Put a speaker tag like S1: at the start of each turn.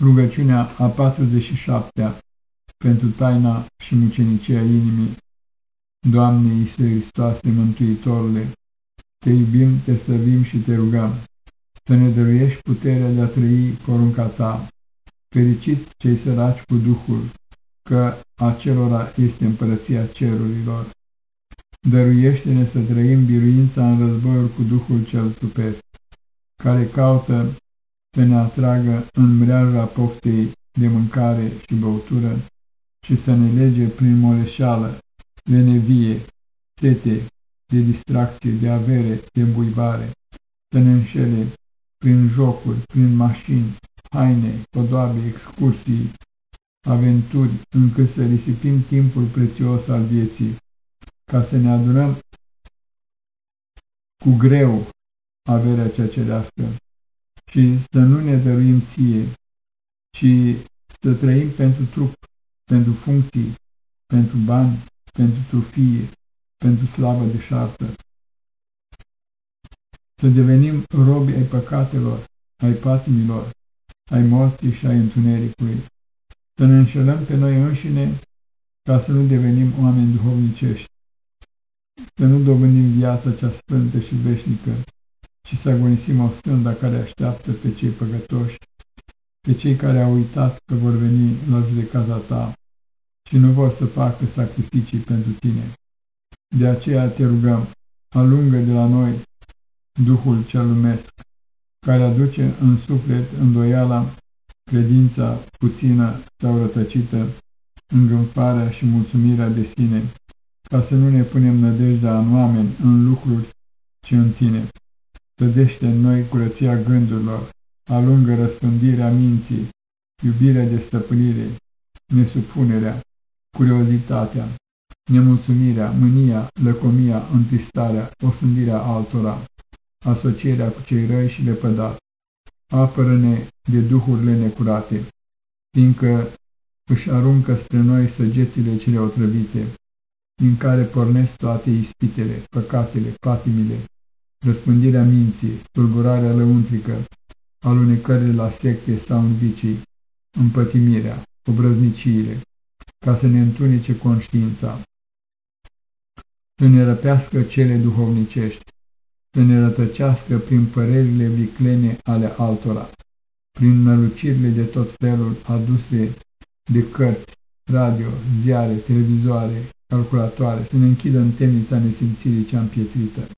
S1: Rugăciunea a 47-a pentru taina și mucenicia inimii. Doamne Iisuse Hristoase, Mântuitorule, Te iubim, Te slăvim și Te rugăm, să ne dăruiești puterea de a trăi porunca Ta. Fericiți cei săraci cu Duhul, că acelora este împărăția cerurilor. Dăruiește-ne să trăim biruința în războiul cu Duhul cel trupesc, care caută să ne atragă în mreaja poftei de mâncare și băutură și să ne lege prin moleșeală, lenevie, sete, de distracție, de avere, de îmbuibare, să ne înșele prin jocuri, prin mașini, haine, podoabe, excursii, aventuri, încât să risipim timpul prețios al vieții, ca să ne adunăm cu greu averea cea cerească și să nu ne dăruim ție, ci să trăim pentru trup, pentru funcții, pentru bani, pentru trufie, pentru slavă de șartă. Să devenim robi ai păcatelor, ai patimilor, ai morții și ai întunericului. Să ne înșelăm pe noi înșine ca să nu devenim oameni duhovnicești. Să nu dobândim viața cea sfântă și veșnică, și să agonisim o stânda care așteaptă pe cei păgătoși, pe cei care au uitat că vor veni la judecata ta și nu vor să facă sacrificii pentru tine. De aceea te rugăm, alungă de la noi Duhul cel lumesc, care aduce în suflet îndoiala, credința puțină sau rătăcită, îngânfarea și mulțumirea de sine, ca să nu ne punem nădejdea în oameni, în lucruri, ci în tine. Tădește în noi curăția gândurilor, alungă răspândirea minții, iubirea de stăpânire, nesupunerea, curiozitatea, nemulțumirea, mânia, lăcomia, întristarea, osândirea altora, asocierea cu cei răi și lepădat. Apără-ne de duhurile necurate, fiindcă își aruncă spre noi săgețile cele otrăvite, din care pornesc toate ispitele, păcatele, patimile, răspândirea minții, tulburarea lăuntrică, alunecările la secte sau în vicii, împătimirea, obrăzniciile, ca să ne întunece conștiința, să ne răpească cele duhovnicești, să ne rătăcească prin părerile viclene ale altora, prin nălucirile de tot felul aduse de cărți, radio, ziare, televizoare, calculatoare, să ne închidă în temnița nesimțirii cea împietrită.